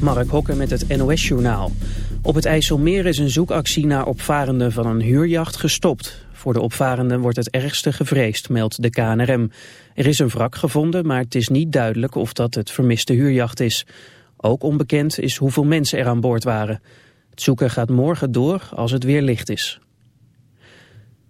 Mark Hokker met het NOS-journaal. Op het IJsselmeer is een zoekactie naar opvarenden van een huurjacht gestopt. Voor de opvarenden wordt het ergste gevreesd, meldt de KNRM. Er is een wrak gevonden, maar het is niet duidelijk of dat het vermiste huurjacht is. Ook onbekend is hoeveel mensen er aan boord waren. Het zoeken gaat morgen door als het weer licht is.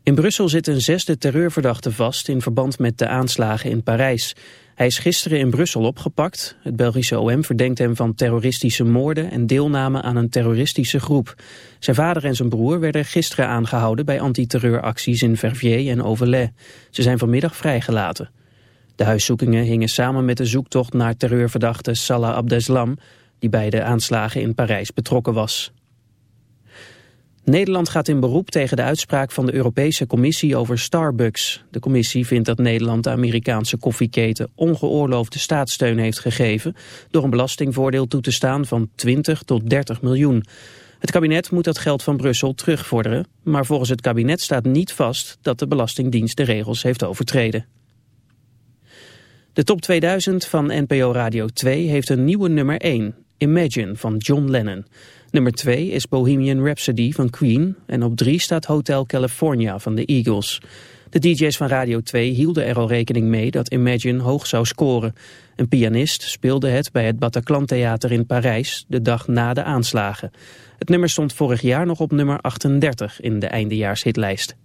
In Brussel zit een zesde terreurverdachte vast in verband met de aanslagen in Parijs. Hij is gisteren in Brussel opgepakt. Het Belgische OM verdenkt hem van terroristische moorden en deelname aan een terroristische groep. Zijn vader en zijn broer werden gisteren aangehouden bij antiterreuracties in Verviers en Overlay. Ze zijn vanmiddag vrijgelaten. De huiszoekingen hingen samen met de zoektocht naar terreurverdachte Salah Abdeslam, die bij de aanslagen in Parijs betrokken was. Nederland gaat in beroep tegen de uitspraak van de Europese Commissie over Starbucks. De commissie vindt dat Nederland de Amerikaanse koffieketen ongeoorloofde staatssteun heeft gegeven door een belastingvoordeel toe te staan van 20 tot 30 miljoen. Het kabinet moet dat geld van Brussel terugvorderen, maar volgens het kabinet staat niet vast dat de Belastingdienst de regels heeft overtreden. De top 2000 van NPO Radio 2 heeft een nieuwe nummer 1, Imagine van John Lennon. Nummer 2 is Bohemian Rhapsody van Queen en op 3 staat Hotel California van de Eagles. De DJ's van Radio 2 hielden er al rekening mee dat Imagine hoog zou scoren. Een pianist speelde het bij het Bataclan Theater in Parijs de dag na de aanslagen. Het nummer stond vorig jaar nog op nummer 38 in de eindejaarshitlijst.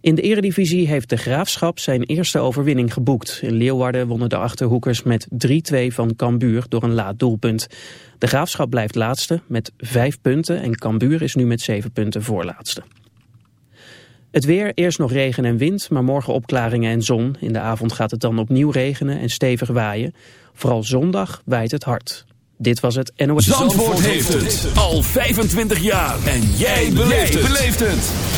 In de eredivisie heeft de Graafschap zijn eerste overwinning geboekt. In Leeuwarden wonnen de Achterhoekers met 3-2 van Cambuur door een laat doelpunt. De Graafschap blijft laatste met 5 punten en Cambuur is nu met 7 punten voorlaatste. Het weer, eerst nog regen en wind, maar morgen opklaringen en zon. In de avond gaat het dan opnieuw regenen en stevig waaien. Vooral zondag waait het hard. Dit was het NOS. Zandvoort, heeft het al 25 jaar. En jij beleeft het.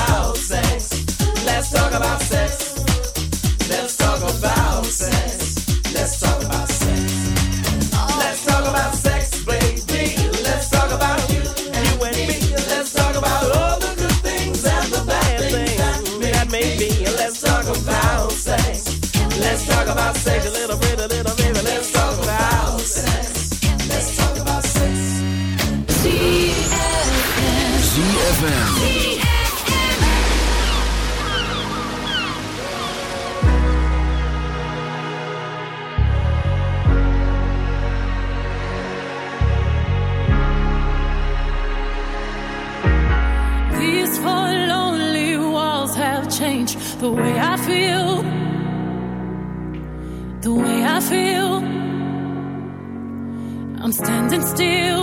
ZFM. These four lonely walls have changed the way I feel. The way I feel. I'm standing still.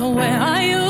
So where are you?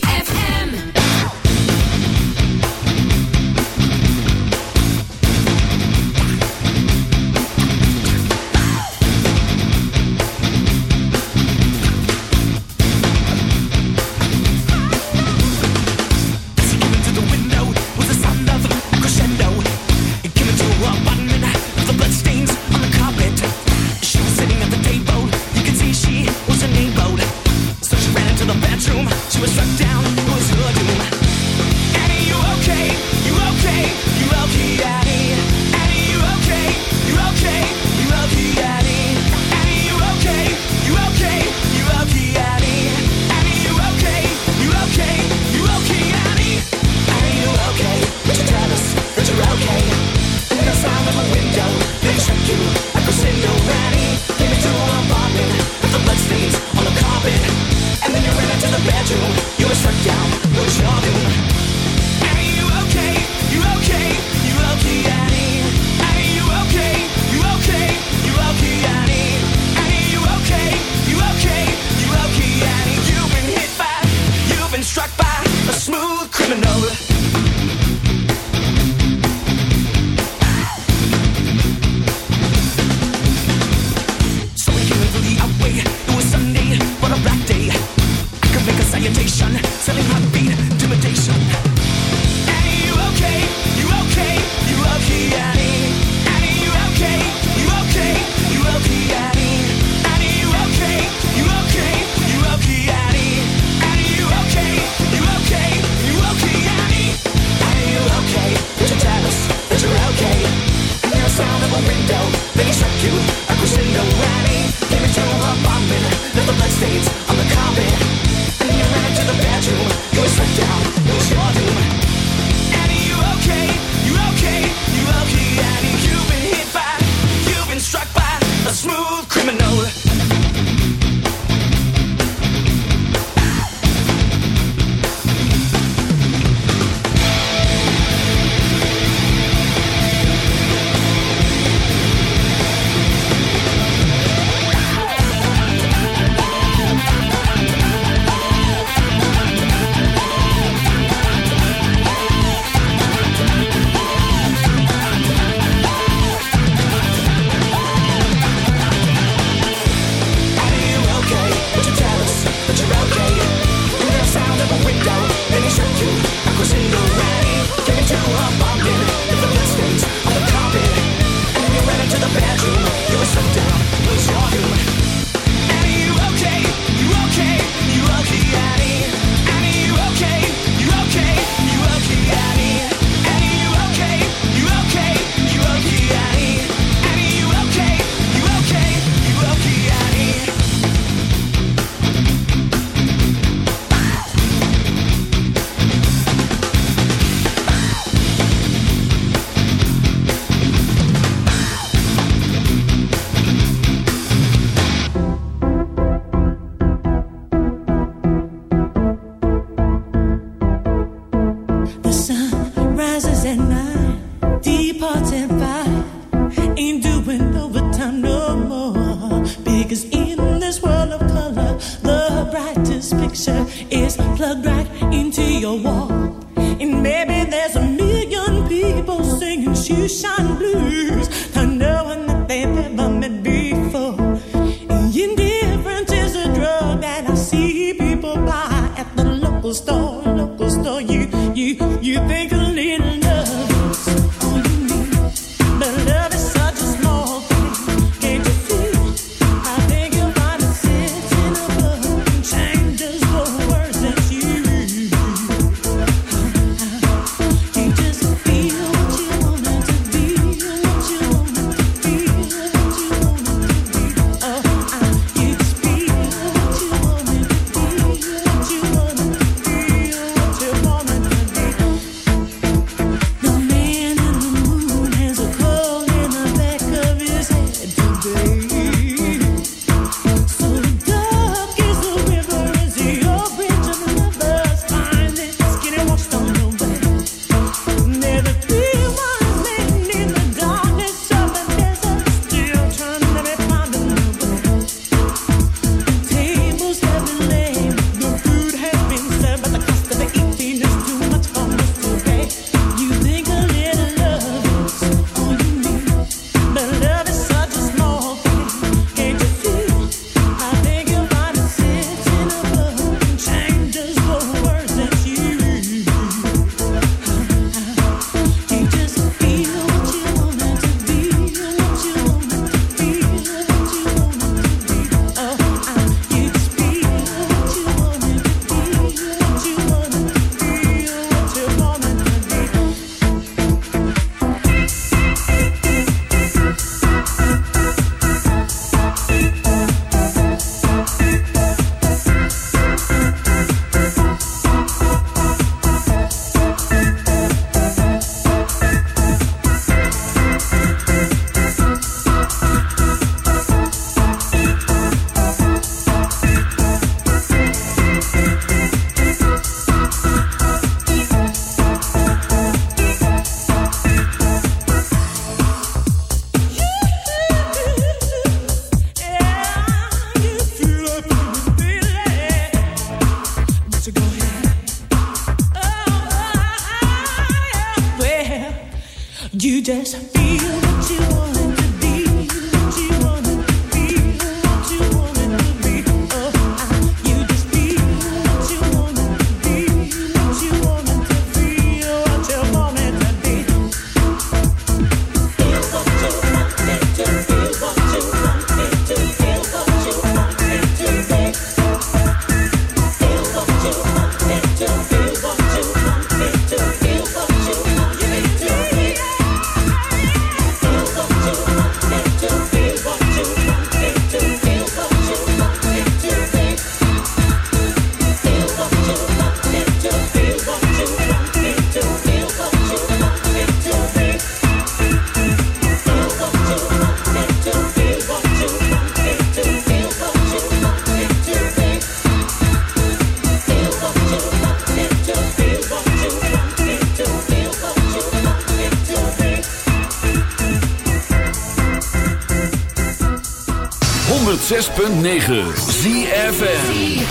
106.9 ZFN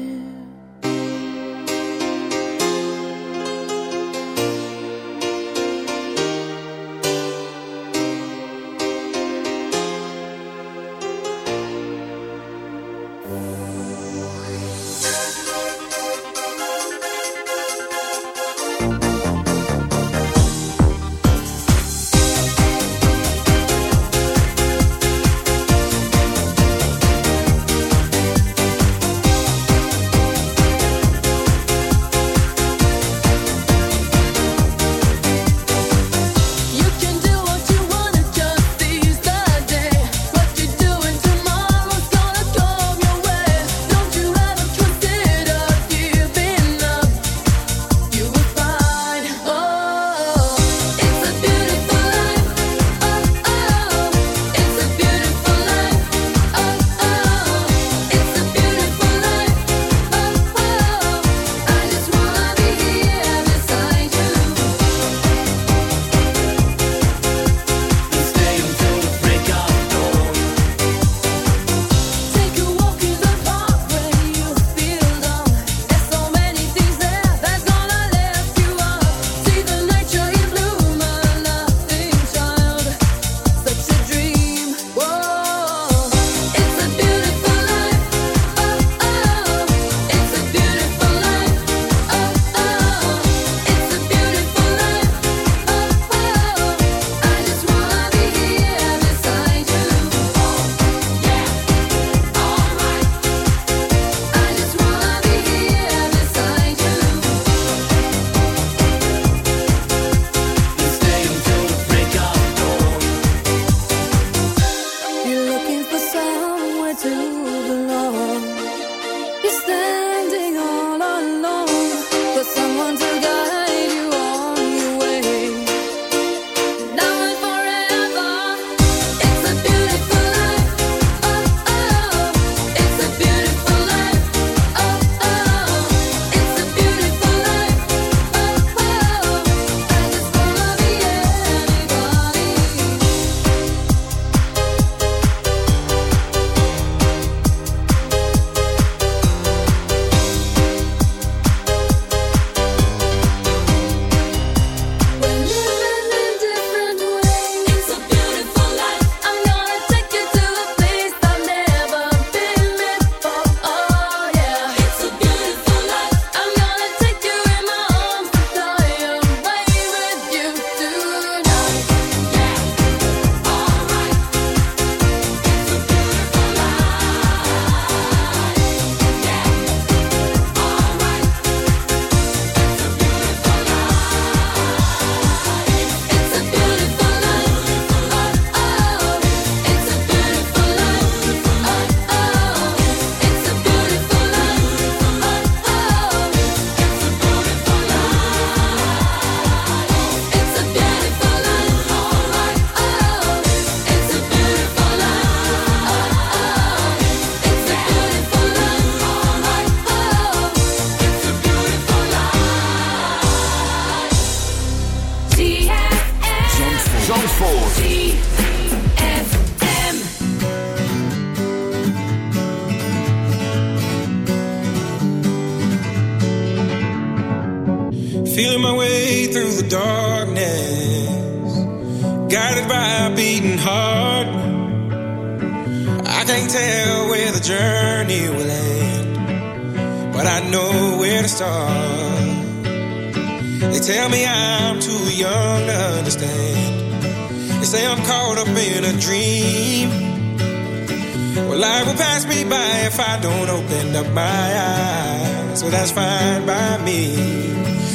So that's fine by me.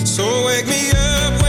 So wake me up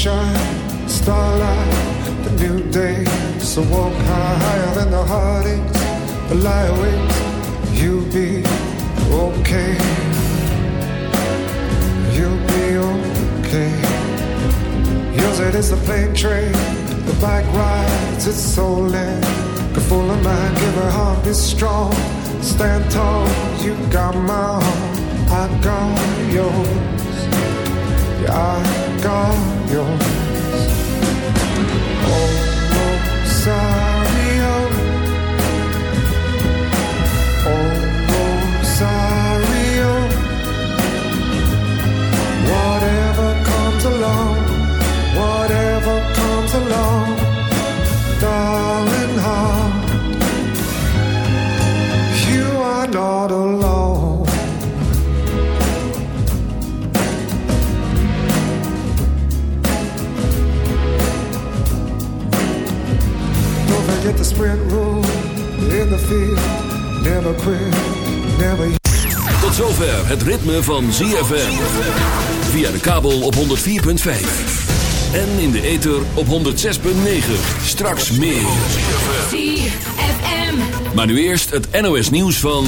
sunshine, starlight, the new day. So walk higher than the heartaches, the lie awake. You'll be okay. You'll be okay. Yours it is the plane train, the bike rides, it's stolen. The full of mind, give her heart, be strong. Stand tall, you got my heart, I got yours. Yeah, I got yours. Oh, oh, sorry, Forget the sprint rule in the field. Never quit, never. Tot zover het ritme van ZFM. Via de kabel op 104.5. En in de ether op 106.9. Straks meer. ZFM. Maar nu eerst het NOS nieuws van...